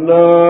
اللہ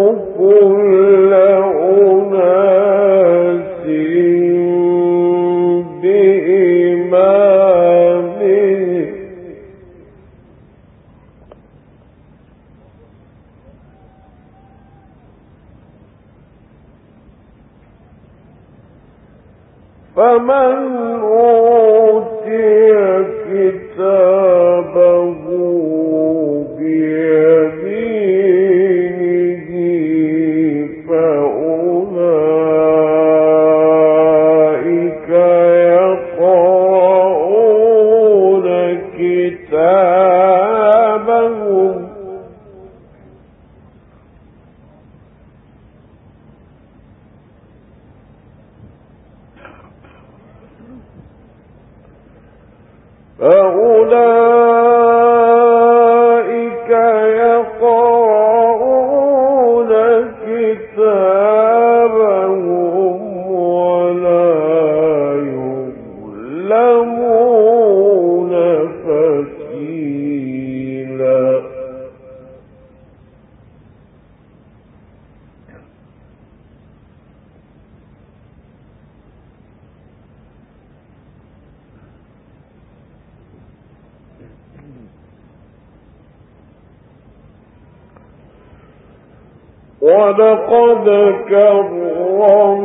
ولقد كرمنا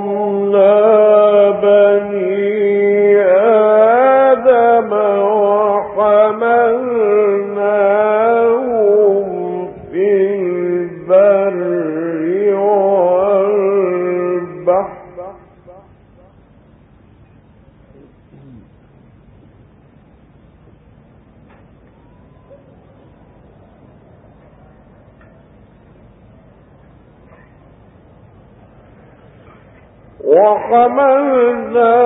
بني وحملناهم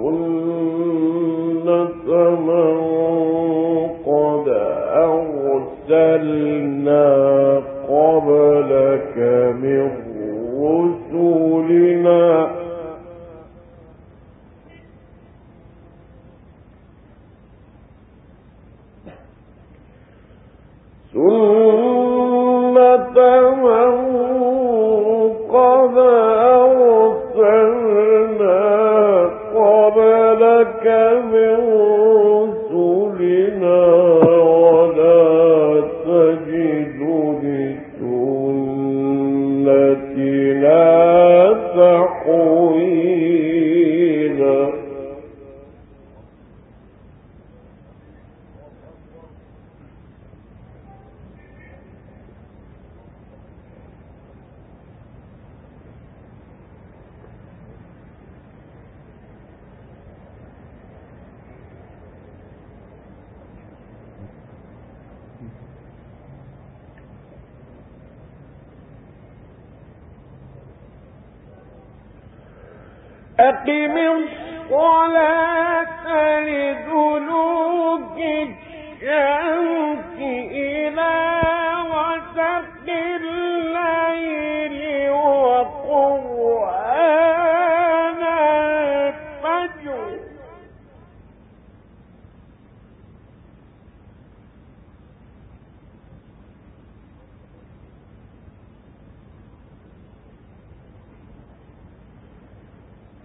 سنة أقم الصلاة لدلوك الشمس إلى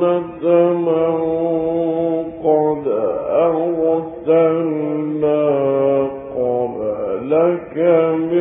سنة من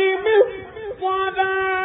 کی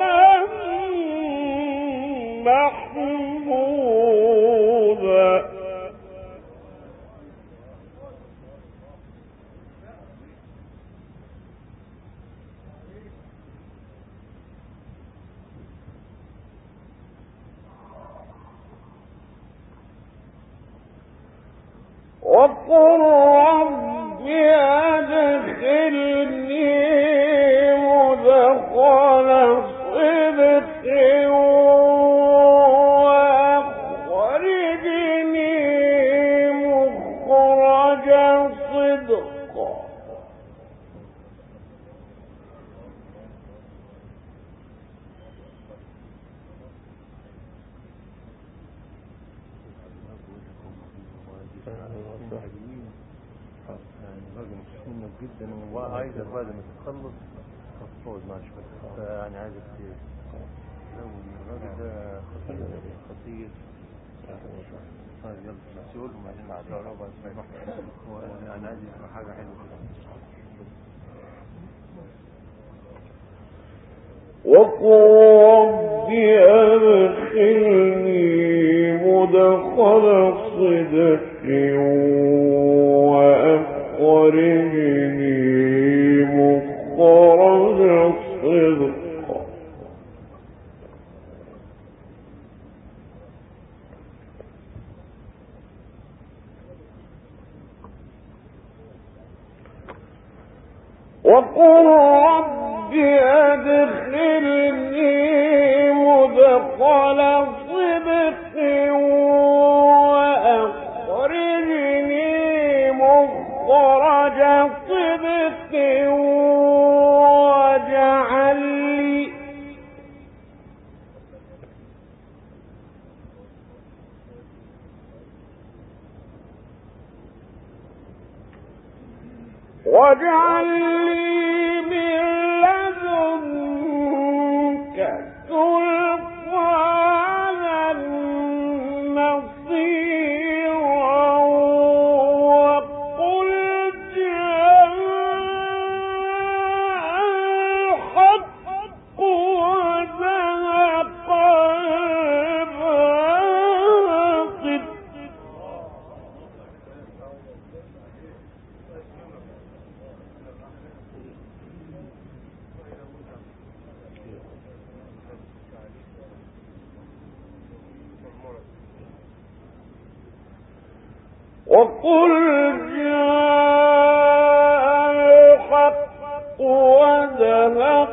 من محمود. السيول وبعدين على العروبه وانا عايز حاجه حلوه وقل رب أدخلني مدخل صدق يوم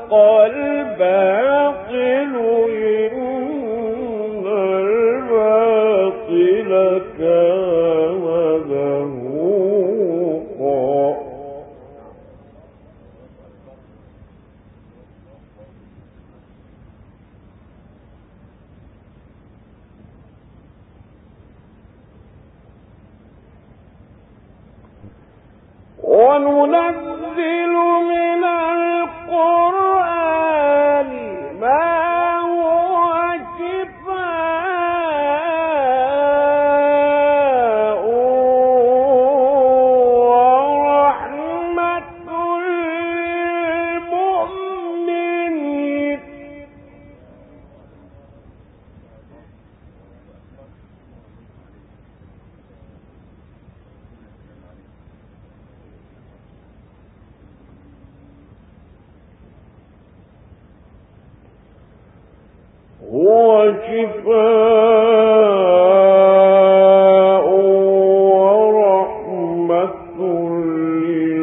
قال ورحمة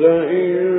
لئن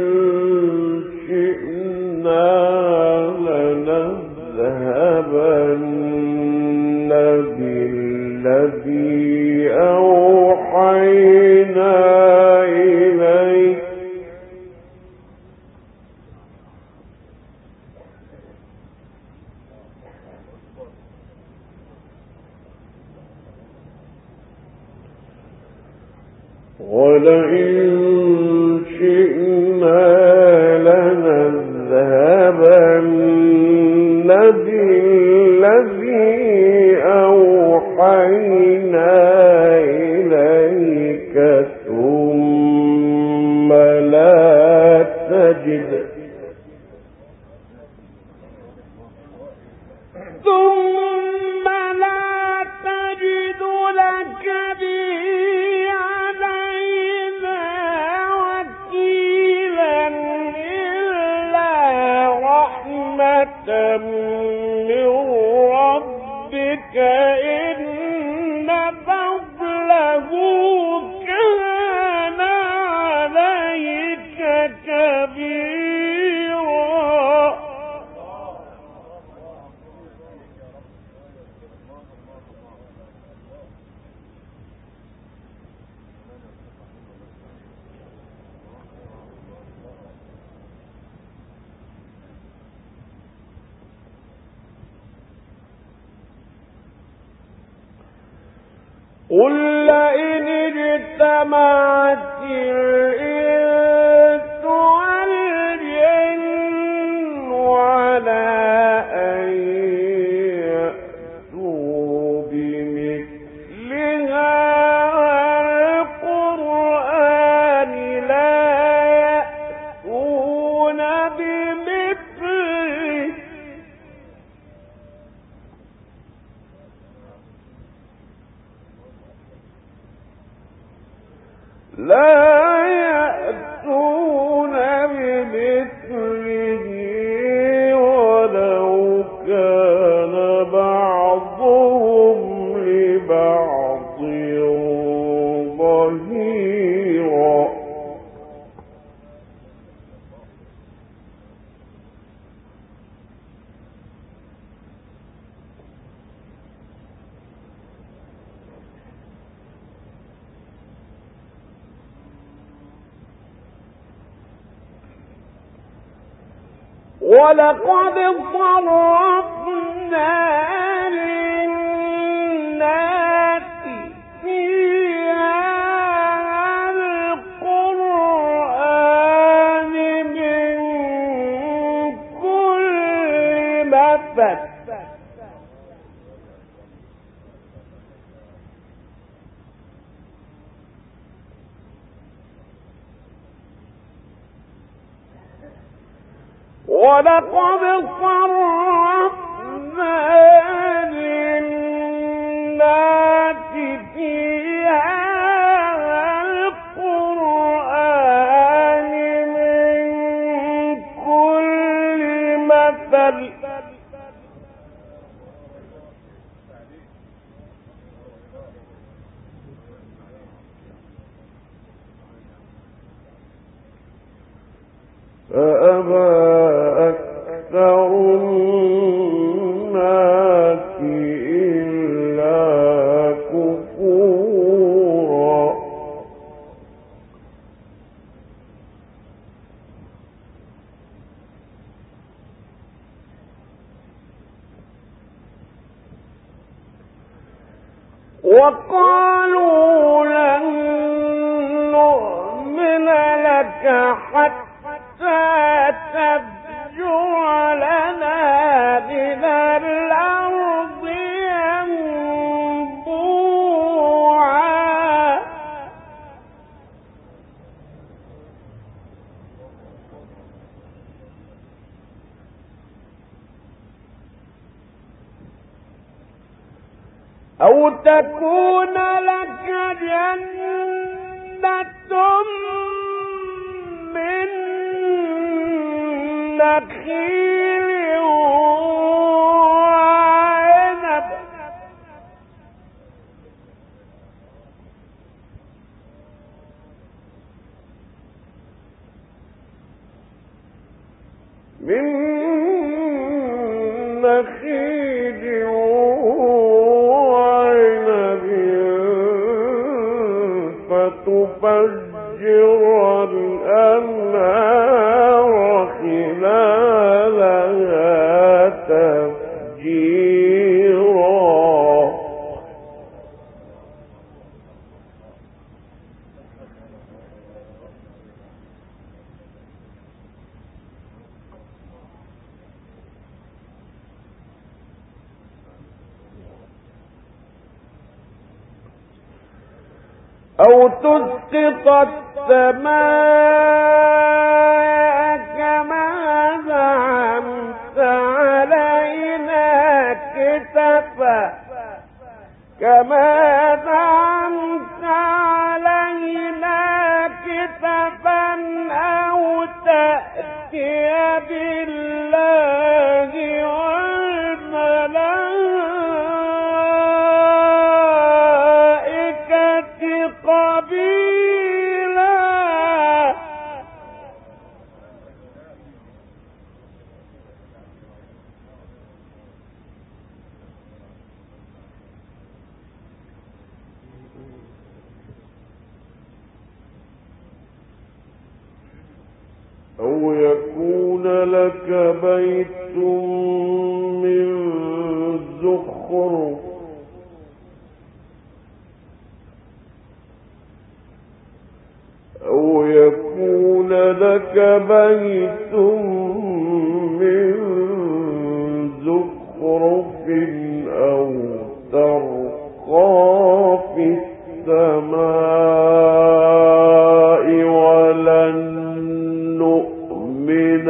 ولقد صرفنا بات أو يكون لك بيت من زخرف أو ترقى في السماء ولن نؤمن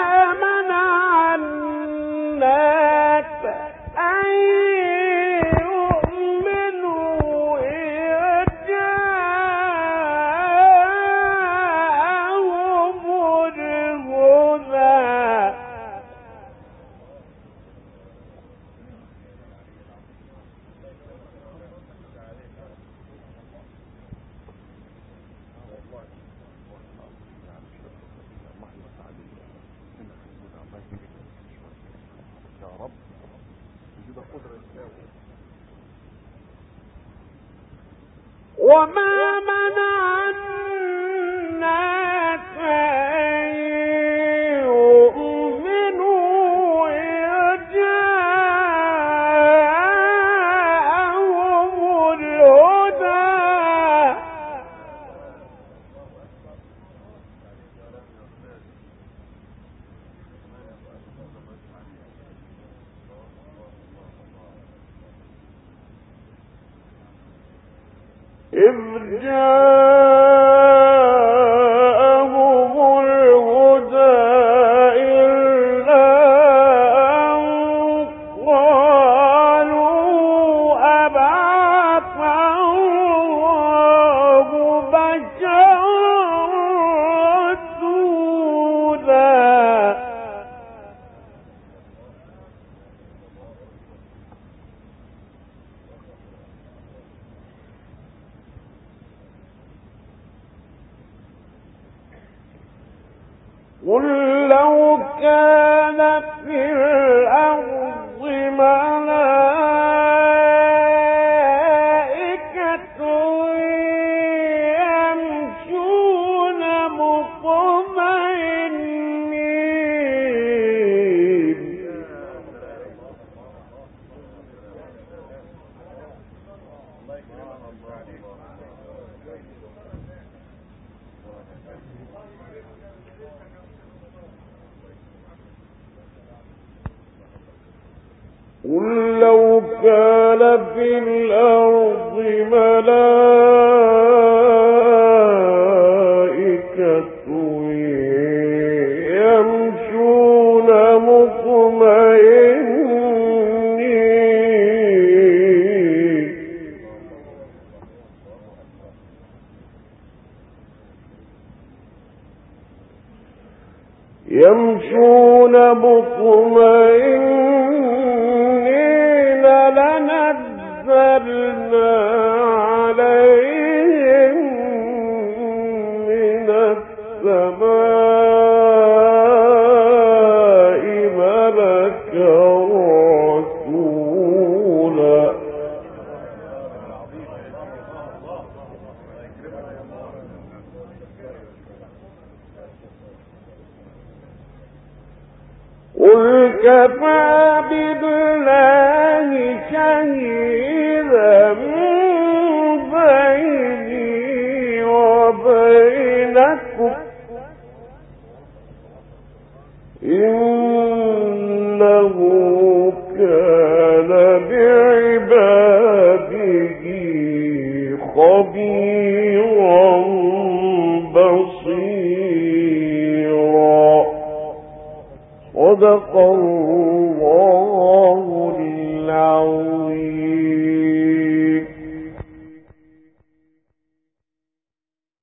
يمشون